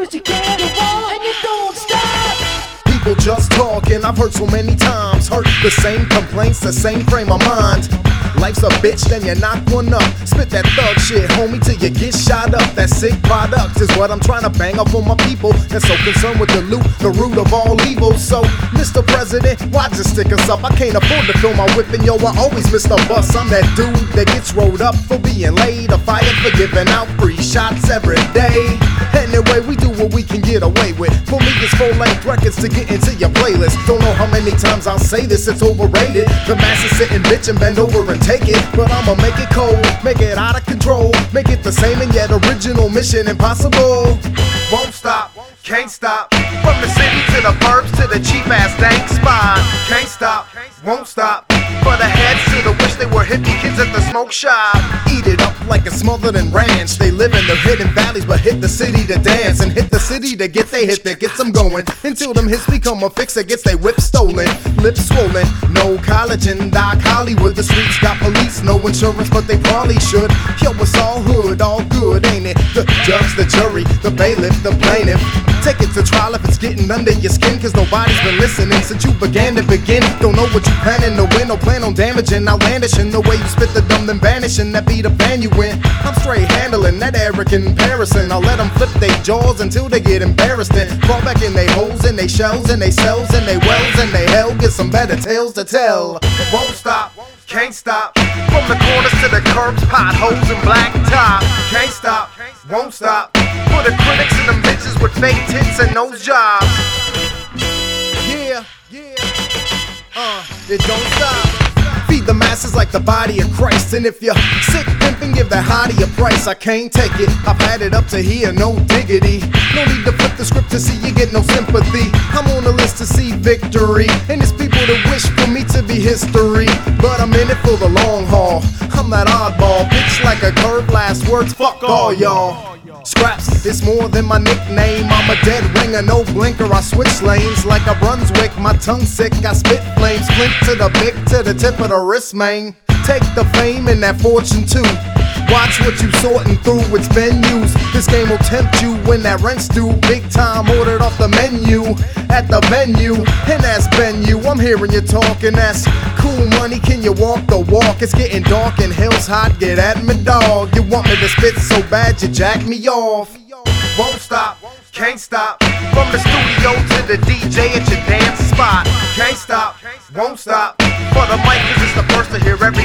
Cause you and you don't stop. People just talking, I've heard so many times. Heard the same complaints, the same frame of mind. Life's a bitch, then you knock one up. Spit that thug shit, homie, till you get shot up. That sick product is what I'm trying to bang up on my people. That's so concerned with the loot, the root of all evil. So, Mr. President, why just stick us up? I can't afford to fill my whip, and yo, I always miss the bus. I'm that dude that gets rolled up for being late, or fired for giving out free shots every day. Anyway, we do what we can get away with. For me, it's full length records to get into your playlist. Don't know how many times I'll say this, it's overrated. The masses sit and bitch and bend over and take it. But I'ma make it cold, make it out of control. Make it the same and yet original mission impossible. Won't stop, can't stop. From the city to the burbs to the cheap ass dank spot. Can't stop, won't stop. Smoke shop. Eat it up like it's smothered in ranch. They live in their hidden valleys, but hit the city to dance. And hit the city to get they hit that gets them going. Until them hits become a fix that gets they whip stolen. Lips swollen, no college in Doc Hollywood. The streets got police, no insurance, but they probably should. Yo, it's all hood, all good? The judge, the jury, the bailiff, the plaintiff. Take it to trial if it's getting under your skin, cause nobody's been listening since you began to begin. Don't know what you planning to win, no plan on damaging, outlandishing the way you spit the dumb, then vanishing. That be the fan you win. I'm straight handling that arrogant comparison. I'll let them flip their jaws until they get embarrassed and fall back in they holes, in they shells, in they cells, in they wells, in they hell. Get some better tales to tell. Won't stop, can't stop. From the corners to the curbs, potholes and black won't stop. For the critics and the bitches with fake tits and nose jobs. Yeah, yeah. Uh, it don't stop. Feed the masses like the body of Christ. And if you're sick, pimping, give that hottie a price. I can't take it. I've had it up to here, no diggity. No need to flip the script to see you get no sympathy. I'm on the list to see victory. And it's people that wish for me to be history. But I'm in it for the long haul. I'm that oddball, bitch like a curved last words. Fuck all y'all. Skrapz, it's more than my nickname. I'm a dead ringer, no blinker. I switch lanes like a Brunswick. My tongue sick, I spit flames. Flint to the big, to the tip of the wrist, man. Take the fame and that fortune too. Watch what you sorting through, it's venues. This game will tempt you when that rent's due. Big time ordered off the menu at the venue. And that's you. I'm hearing you talking, that's cool money. Can you walk the walk? It's getting dark and hell's hot. Get at me, dog. You want me to spit so bad you jack me off. Won't stop, can't stop. From the studio to the DJ at your dance spot. Can't stop, won't stop. For the mic, cause it's the first to hear everything